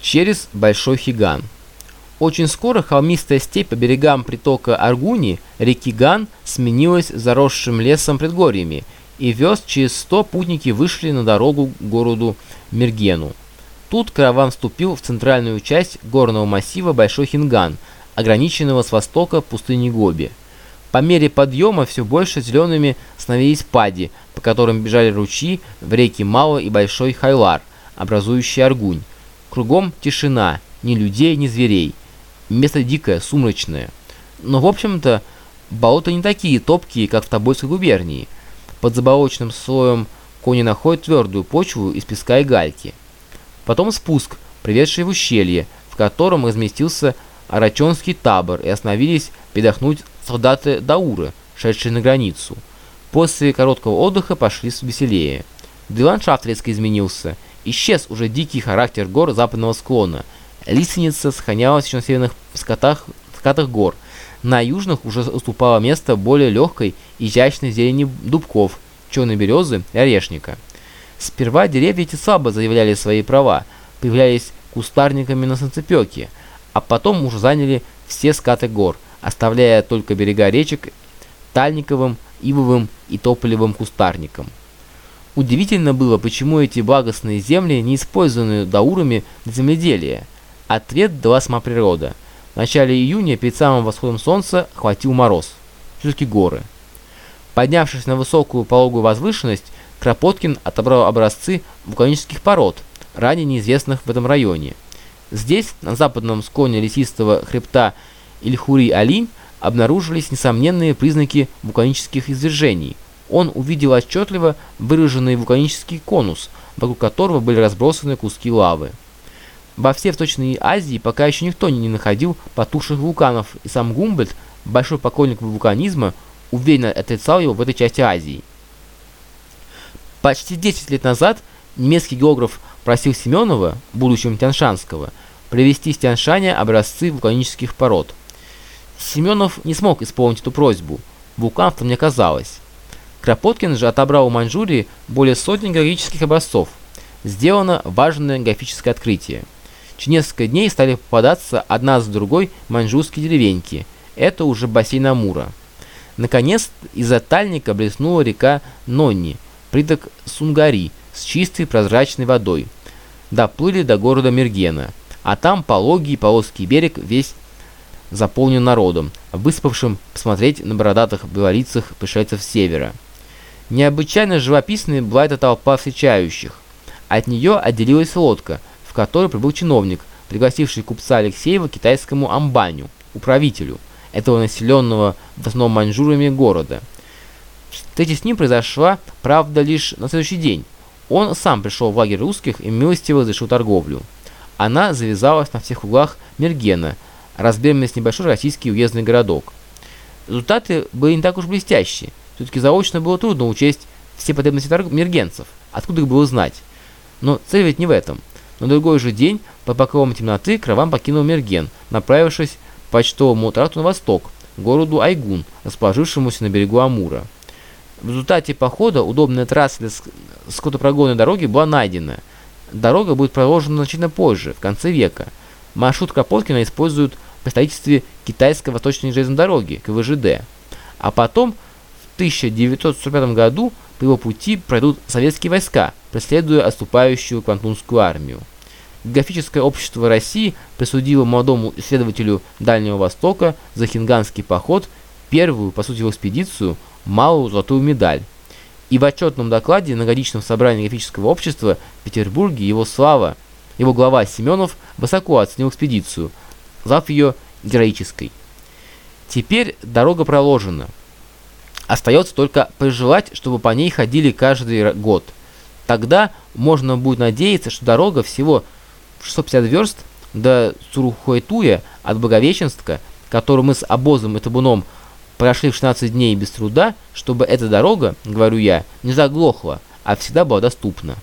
через Большой Хиган. Очень скоро холмистая степь по берегам притока Аргуни, реки Ган, сменилась заросшим лесом предгорьями, и вез через сто путники вышли на дорогу к городу Мергену. Тут караван вступил в центральную часть горного массива Большой Хинган, ограниченного с востока пустыней Гоби. По мере подъема все больше зелеными становились пади, по которым бежали ручьи в реки Малый и Большой Хайлар, образующие Аргунь. Кругом тишина, ни людей, ни зверей. Место дикое, сумрачное. Но, в общем-то, болота не такие топкие, как в Тобольской губернии. Под заболоченным слоем кони находят твердую почву из песка и гальки. Потом спуск, приведший в ущелье, в котором разместился Арачонский табор и остановились передохнуть солдаты Дауры, шедшие на границу. После короткого отдыха пошли веселее. Да и ландшафт резко изменился. Исчез уже дикий характер гор западного склона. Лиственница сохранялась еще на северных скатах, скатах гор. На южных уже уступало место более легкой, изящной зелени дубков, черной березы и орешника. Сперва деревья эти слабо заявляли свои права, появлялись кустарниками на солнцепеке, а потом уже заняли все скаты гор, оставляя только берега речек тальниковым, ивовым и тополевым кустарником. Удивительно было, почему эти благостные земли не использованы даурами для земледелия. Ответ дала сама природа. В начале июня, перед самым восходом солнца, хватил мороз. Все-таки горы. Поднявшись на высокую пологую возвышенность, Кропоткин отобрал образцы вулканических пород, ранее неизвестных в этом районе. Здесь, на западном склоне лесистого хребта Ильхури-Алинь, обнаружились несомненные признаки вулканических извержений. Он увидел отчетливо выраженный вулканический конус, вокруг которого были разбросаны куски лавы. Во всей Восточной Азии пока еще никто не находил потухших вулканов, и сам Гумбольдт, большой поклонник вулканизма, уверенно отрицал его в этой части Азии. Почти 10 лет назад немецкий географ просил Семенова, будущего Тяншанского, привезти с Тяншаня образцы вулканических пород. Семенов не смог исполнить эту просьбу, вулканов не оказалось. Кропоткин же отобрал у Маньчжурии более сотни геологических образцов. Сделано важное графическое открытие. Через несколько дней стали попадаться одна за другой маньчжурские деревеньки. Это уже бассейн Амура. Наконец, из-за тальника блеснула река Нонни, приток Сунгари, с чистой прозрачной водой. Доплыли до города Мергена, а там пологий полоский берег весь заполнен народом, выспавшим посмотреть на бородатых белорицах пришельцев севера. Необычайно живописной была эта толпа встречающих. От нее отделилась лодка, в которой прибыл чиновник, пригласивший купца Алексеева к китайскому амбаню, управителю этого населенного в основном маньчжурами города. Встреча с ним произошла, правда, лишь на следующий день. Он сам пришел в лагерь русских и милостиво разрешил торговлю. Она завязалась на всех углах Мергена, размерами с небольшой российский уездный городок. Результаты были не так уж блестящие. Все-таки заочно было трудно учесть все потребности мергенцев. Откуда их было знать? Но цель ведь не в этом. На другой же день, под покровом темноты, караван покинул Мерген, направившись по почтовому тракту на восток, к городу Айгун, расположившемуся на берегу Амура. В результате похода удобная трасса для скотопрогонной дороги была найдена. Дорога будет проложена значительно позже, в конце века. Маршрут Кропоткина используют при строительстве китайской восточной железной дороги, КВЖД. А потом, в 1945 году, по его пути пройдут советские войска, преследуя отступающую Квантунскую армию. Географическое общество России присудило молодому исследователю Дальнего Востока за хинганский поход первую, по сути, экспедицию, малую золотую медаль. И в отчетном докладе на годичном собрании географического общества в Петербурге его слава, его глава Семенов высоко оценил экспедицию, назвав ее героической. Теперь дорога проложена. Остается только пожелать, чтобы по ней ходили каждый год. Тогда можно будет надеяться, что дорога всего 650 верст до Цурухуэтуя от Благовещенска, которую мы с обозом и табуном прошли в 16 дней без труда, чтобы эта дорога, говорю я, не заглохла, а всегда была доступна.